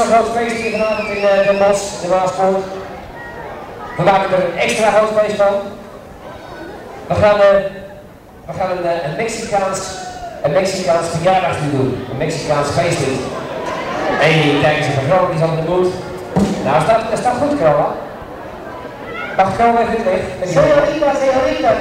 groot feest hier vanavond in eh, uh, Den Bosch, de Maaspoort. We maken er een extra groot feest van. We gaan, uh, we gaan een, eh, een, Mexicaans, een Mexicaans verjaardagslied doen. Een Mexicaans feestlied. En die tijdens een vergroting is aan de moed. Nou, is dat, goed, Krola? Mag ik Krola even het? Señorita,